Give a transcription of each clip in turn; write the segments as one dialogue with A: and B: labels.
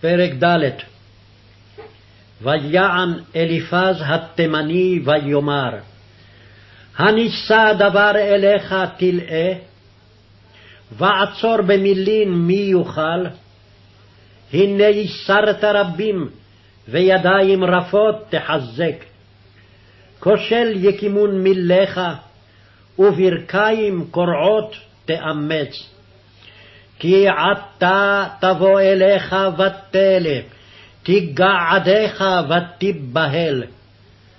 A: פרק ד' ויען אליפז התימני ויאמר הנישא דבר אליך תלאה ועצור במילין מי יוכל הנה ייסרת רבים וידיים רפות תחזק כושל יקימון מילך וברכיים קורעות תאמץ כי עתה תבוא אליך ותלך, תיגע עדיך ותיבהל.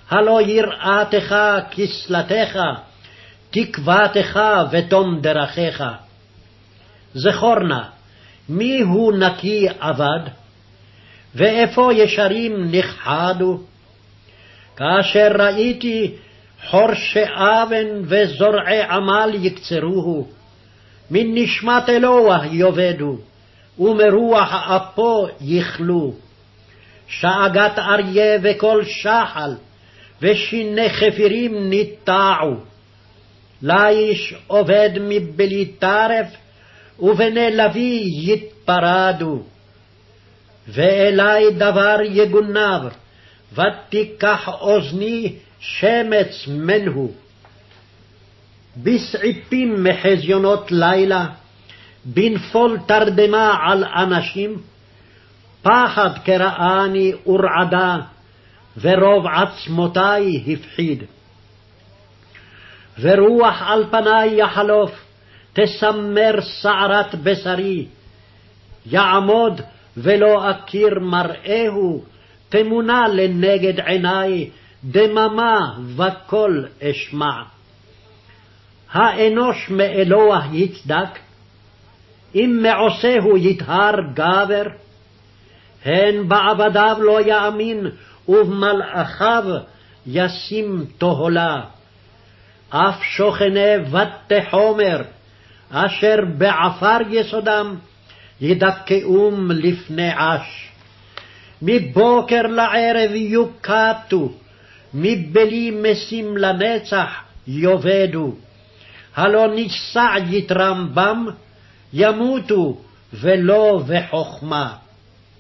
A: הלא יראתך כסלתך, תקוותך ותום דרכיך. זכור נא, מי הוא נקי אבד? ואיפה ישרים נכחדו? כאשר ראיתי חורשי אבן וזורעי עמל יקצרוהו, מן נשמת אלוה יאבדו, ומרוח אפו יכלו. שאגת אריה וקול שחל, ושיני חפירים ניטעו. ליש עובד מבלי טרף, ובני לביא יתפרדו. ואלי דבר יגונב, ותיקח אוזני שמץ מנהו. בסעיפים מחזיונות לילה, בנפול תרדמה על אנשים, פחד קראני ורעדה, ורוב עצמותי הפחיד. ורוח על פני יחלוף, תסמר שערת בשרי, יעמוד ולא אכיר מראהו, תמונה לנגד עיני, דממה וקול אשמע. האנוש מאלוה יצדק? אם מעושהו יטהר גבר? הן בעבדיו לא יאמין, ובמלאכיו ישים תהלה. אף שוכני בתי חומר, אשר בעפר יסודם, ידכאום לפני עש. מבוקר לערב יוקטו, מבלי משים לנצח יאבדו. הלא נישא יתרם בם, ימותו ולא בחכמה.